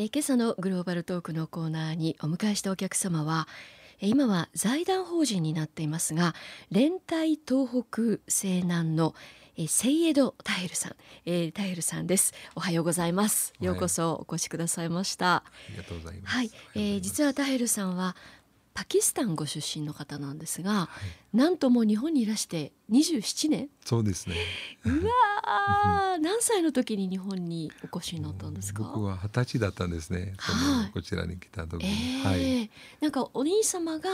えー今朝のグローバルトークのコーナーにお迎えしたお客様はえー今は財団法人になっていますが連帯東北西南のえーセイエドタヘルさん、えー、タヘルさんです。おはようございます。ようこそお越しくださいました。ありがとうございます。はい、えー、実はタヘルさんはパキスタンご出身の方なんですが、はい、なんともう日本にいらして27年そうですね。うわー何歳の時に日本にお越しになったんですか？僕は二十歳だったんですね。こちらに来た時えに、ーはい。なんかお兄様が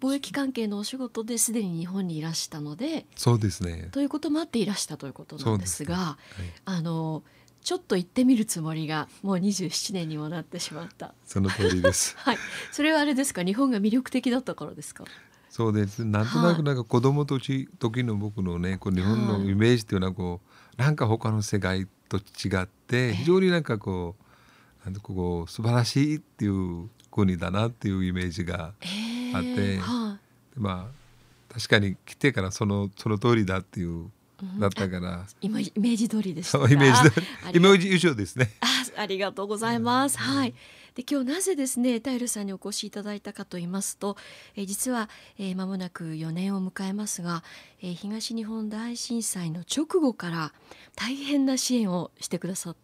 貿易関係のお仕事ですでに日本にいらしたのでそうですね。ということもあっていらしたということなんですがはい。あのちょっと行ってみるつもりがもう27年にもなってしまった。その通りです。はい、それはあれですか？日本が魅力的だったからですか？そうです。なんとなくなんか子供とち時の僕のね、こう日本のイメージっていうのはこうなんか他の世界と違って非常になんかこうなんかこう素晴らしいっていう国だなっていうイメージがえーあって。はい。まあ確かに来てからそのその通りだっていううんだったから。今イメージ通りでしたかそうイメージ通りイメージ以上ですね。あありがとうございます。はい。で今日なぜですねタイルさんにお越しいただいたかと言いますと、えー実は、えー間もなく4年を迎えますが、えー東日本大震災の直後から大変な支援をしてくださって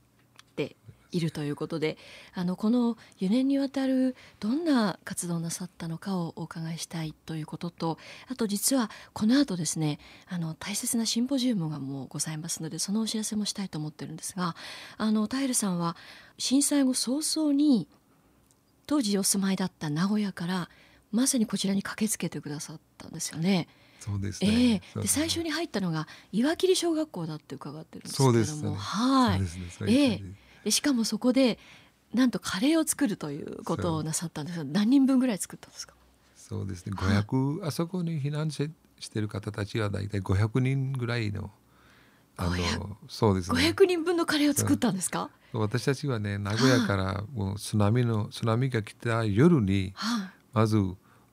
いるということであのこの4年にわたるどんな活動をなさったのかをお伺いしたいということとあと実はこの後ですねあの大切なシンポジウムがもうございますのでそのお知らせもしたいと思ってるんですがあのタイルさんは震災後早々に当時お住まいだった名古屋からまさにこちらに駆けつけてくださったんですよね。そうですええ。ね。で最初に入ったのが岩切小学校だって伺ってるんですけれども、ね。はい。ねそういう感じでしかもそこでなんとカレーを作るということをなさったんですが何人分ぐらい作ったんですか？そうですね。はい。500あそこに避難ししてる方たちはだいたい500人ぐらいのあの500そうですね。500人分のカレーを作ったんですか？私たちはね名古屋からもう津波の津波が来た夜にはい。まず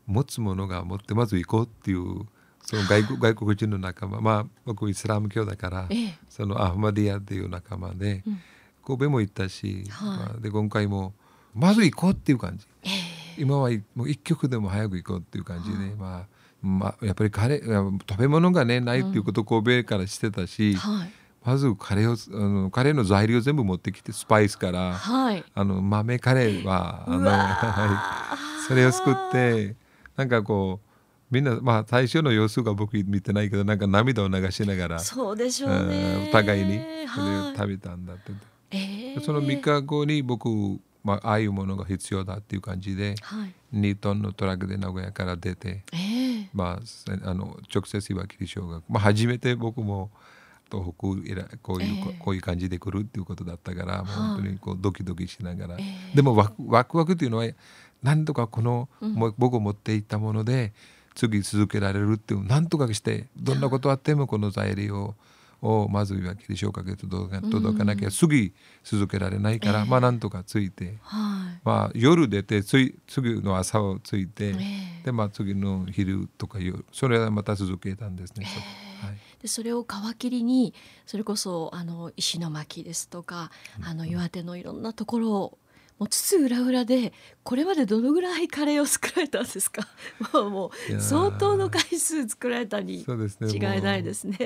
持つものが持ってまず行こうっていうその外国外国人の仲間まあ僕イスラム教だからええ。そのアフマディアっていう仲間でうん神戸も行ったし、はい。まあで今回もまず行こうっていう感じ。ええ。今はもう一曲でも早く行こうっていう感じで、はい。まあ、まあやっぱりカレー食べ物がねないっていうことを神戸からしてたし、はい。まずカレーをあのカレーの材料全部持ってきてスパイスからはい。あの豆カレーはあのそれを作ってなんかこうみんなまあ最初の様子が僕見てないけどなんか涙を流しながら、そうでしょううんねお互いにそれをはい食べたんだって。ええその3日後に僕、まあああいうものが必要だっていう感じではい。2トンのトラックで名古屋から出て、ええまあ、せあの直接岩切小学、まあ、初めて僕も東北こういう、ええこういう感じで来るっていうことだったから、もう本当にこうドキドキしながら、ええでもワクワクワクっていうのは何とかこの、うん。僕持っていったもので次続けられるっていう何とかしてどんなことあってもこの材料をまず岩切小学へ届か届かなきゃ次続けられないから、ええ。まあなんとかついて。はい。まあ、夜出てつい次の朝をついて、ええ。でまあ次の昼とか夜それはまた続けたんですね。はい、でそれを皮切りにそれこそあの石巻ですとかあの岩手のいろんなところをもう津々浦々でこれまでどのぐらいカレーを作られたんですか？もうもいう相当の回数作られたに。違いないですね。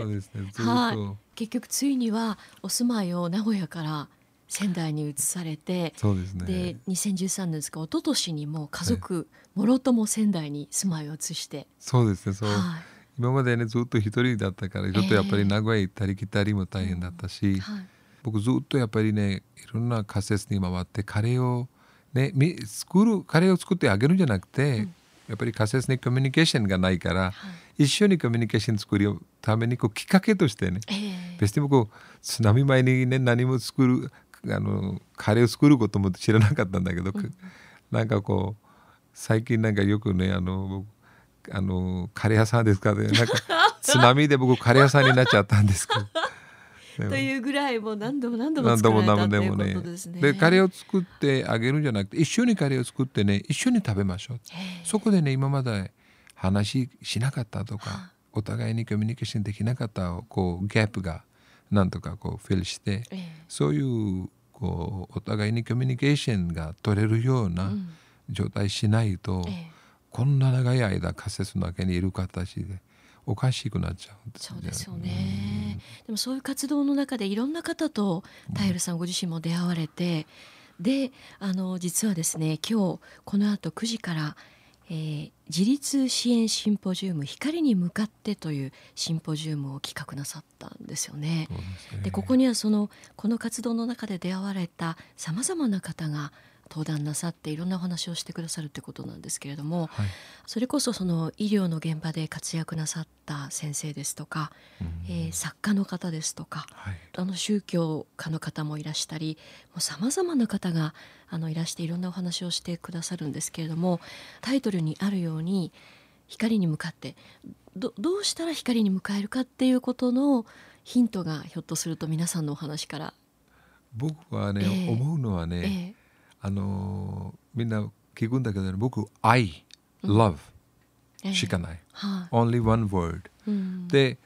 はい。結局ついにはお住まいを名古屋から仙台に移されて、そうですね。で2013年ですか一昨年にもう家族もろとも仙台に住まいを移して、そうですね。そう、は今までねずっと一人だったからちょっとやっぱり名古屋行ったり来たりも大変だったし、いはい僕ずっとやっぱりねいろんな仮設に回ってカレーをねみ作るカレーを作ってあげるんじゃなくて、やっぱり仮設にコミュニケーションがないから、はい。一緒にコミュニケーション作るためにこうきっかけとしてねええ。別に僕津波前にね何も作るあのカレーを作ることも知らなかったんだけど、なんかこう最近なんかよくねあの僕あのカレー屋さんですかね。なんか 津波で僕カレー屋さんになっちゃったんですけど。というぐらいもう何度も何度も何度も作られたということですね。でカレーを作ってあげるんじゃなくて一緒にカレーを作ってね一緒に食べましょうええ。そこでね今まで話しなかったとかお互いにコミュニケーションできなかったこうギャップがなんとかこうフィルしてええ。そういうこうお互いにコミュニケーションが取れるよううなん。状態しないと、ええ。こんな長い間仮説の中にいる形でおかしくなっちゃうんですそうですよね。でもそういう活動の中でいろんな方とタイルさんご自身も出会われて、であの実はですね今日この後9時から、えー自立支援シンポジウム光に向かってというシンポジウムを企画なさったんですよね。ですねでここにはそのこの活動の中で出会われたさまざまな方が登壇なさっていろんなお話をしてくださるってことなんですけれども、はい。それこそその医療の現場で活躍なさった先生ですとか、うん。えー作家の方ですとかはい。あの宗教家の方もいらしたりさまざまな方があのいらしていろんなお話をしてくださるんですけれどもタイトルにあるように光に向かってどどうしたら光に向かえるかっていうことのヒントがひょっとすると皆さんのお話から、僕はね、ええ。思うのはえね、ーあのみんな聞くんだけどね僕愛、うん。love えーしかない、はい。Only one word うん。で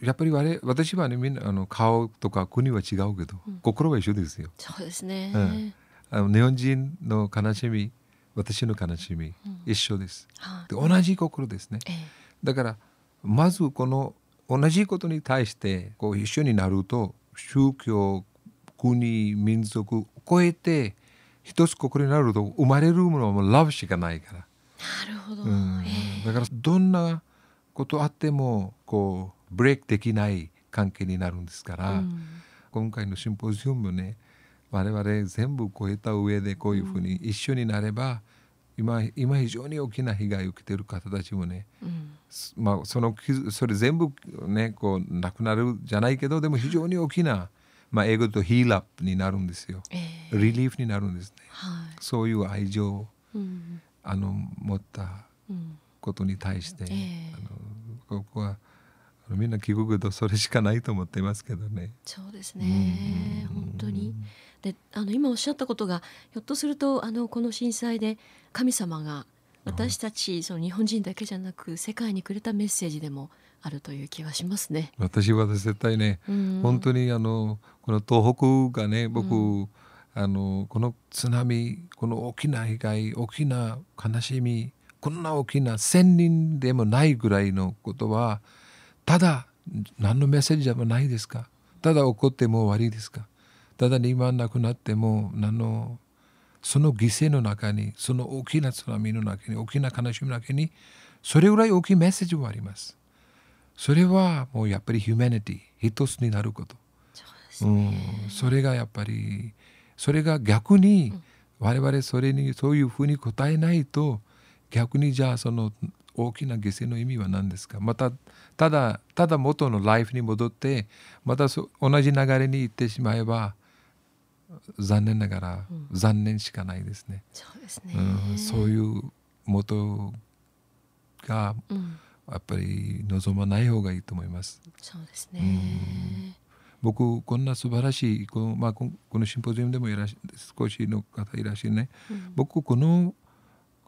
やっぱり我々私はねみんなあの顔とか国は違うけど、うん。心は一緒ですよ。そうですね、うん。あの日本人の悲しみ私の悲しみ、うん。一緒です。はい。で同じ心ですね。えーだからまずこの同じことに対してこう一緒になると宗教国民族を超えて一つ心になると生まれるものはもうラブしかないから、なるほど、うん。えーだからどんなことあってもこうブレイクできない関係になるんですから、うん。今回のシンポジウムね我々全部超えた上でこういうふうに一緒になれば、今今非常に大きな被害を受けている方たちもねうん。すまあ、その傷それ全部ねこうなくなるじゃないけどでも非常に大きな、まあ、英語で言うとヒールアップになるんですよ。えー。リリーフになるんですね。はい。そういう愛情をうんあの持ったうんことに対して、ええあのここはあのみんな聞くけどそれしかないと思っていますけどね。そうですね、うん。本当に。であの今おっしゃったことがひょっとするとあのこの震災で神様が私たちその日本人だけじゃなく世界にくれたメッセージでもあるという気はしますね。私は絶対ね、うん。本当にあのこの東北がね僕、うあのこの津波この大きな被害大きな悲しみこんな大きな千人でもないぐらいのことはただ何のメッセージでもないですか。ただ怒っても終わりですか。ただ今なくなっても何のその犠牲の中にその大きな津波の中に大きな悲しみの中にそれぐらい大きいメッセージもあります。それはもうやっぱりヒューマニティ一つになること。そうですうねん、それがやっぱりそれが逆に我々それにそういうふうに答えないと逆にじゃあその大きな犠牲の意味は何ですか？またただただ元のライフに戻ってまたそ同じ流れに行ってしまえば残念ながら残念しかないですね。そうですね、うん、そういう元がうん。やっぱり望まない方がいいと思います。そうですね、僕こんな素晴らしいこの,、まあ、このシンポジウムでもいらっし少しの方いらっしゃるね、うん。僕この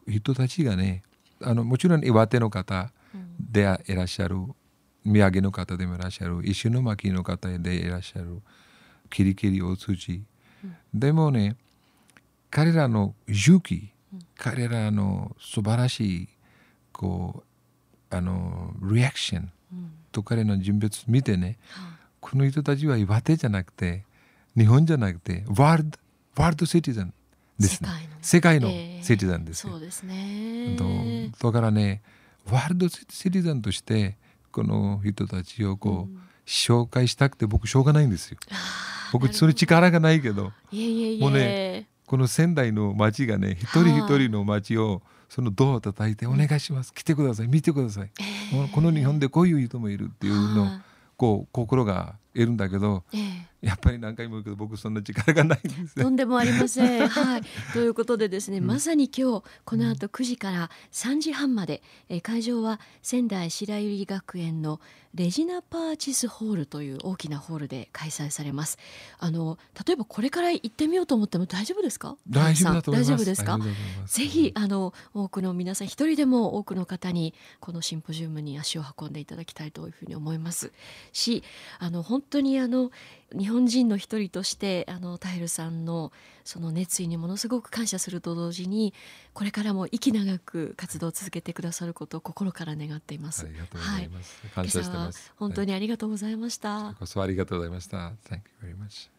人たちがねあのもちろん岩手の方うん。でいらっしゃる宮城の方でもいらっしゃる石巻の方でいらっしゃるキリキリ大辻、でもね彼らの勇気、彼らの素晴らしいこうあのリアクションうん。と彼の人物見てねはこの人たちは岩手じゃなくて日本じゃなくてワールドワールドシティゼンですね。世界のええ。シティゼンですよ、そうですね。とだからねワールドシティゼンとしてこの人たちをこう、うん。紹介したくて僕しょうがないんですよ 僕それ力がないけど。もうねこの仙台の町がね一人一人の町をそのドアを叩いて「お願いします。来てください。見てください」ええこの日本でこういう人もいるっていうのをはこう心がいるんだけどいええやっぱり何回も言うけど僕そんな力がないんですね。とんでもありません。はい、ということでですね、まさに今日この後9時から3時半まで、えー会場は仙台白百合学園のレジナパーチスホールという大きなホールで開催されます。あの例えばこれから行ってみようと思っても大丈夫ですか？大丈夫。大丈夫ですか？ぜひあの多くの皆さん一人でも多くの方にこのシンポジウムに足を運んでいただきたいというふうに思いますしあの本当にあの日本人の一人としてあのタイルさんのその熱意にものすごく感謝すると同時にこれからも息長く活動を続けてくださることを心から願っています。ありがとうございます。はい、感謝してます。本当にありがとうございました。こそありがとうございました。Thank you very much.